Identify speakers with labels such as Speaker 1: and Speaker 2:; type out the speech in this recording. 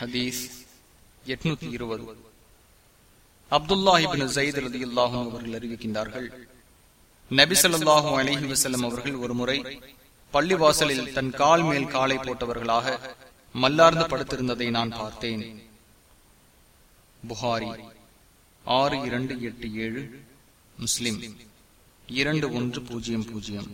Speaker 1: ஹதீஸ் எட்நூத்தி இருபது. அப்துல்லாஹிபின் ஜயித் ரதி அல்லாஹும் அவர்கள் அறிவிக்கின்றார்கள் நபிசல்லாஹும் அலிஹி வசல்லம் அவர்கள் ஒரு முறை பள்ளிவாசலில் தன் கால் மேல் காலை போட்டவர்களாக மல்லார்ந்து படுத்திருந்ததை நான் பார்த்தேன். புகாரி ஆறு இரண்டு எட்டு ஏழு முஸ்லிம் இரண்டு ஒன்று பூஜ்ஜியம் பூஜ்ஜியம்.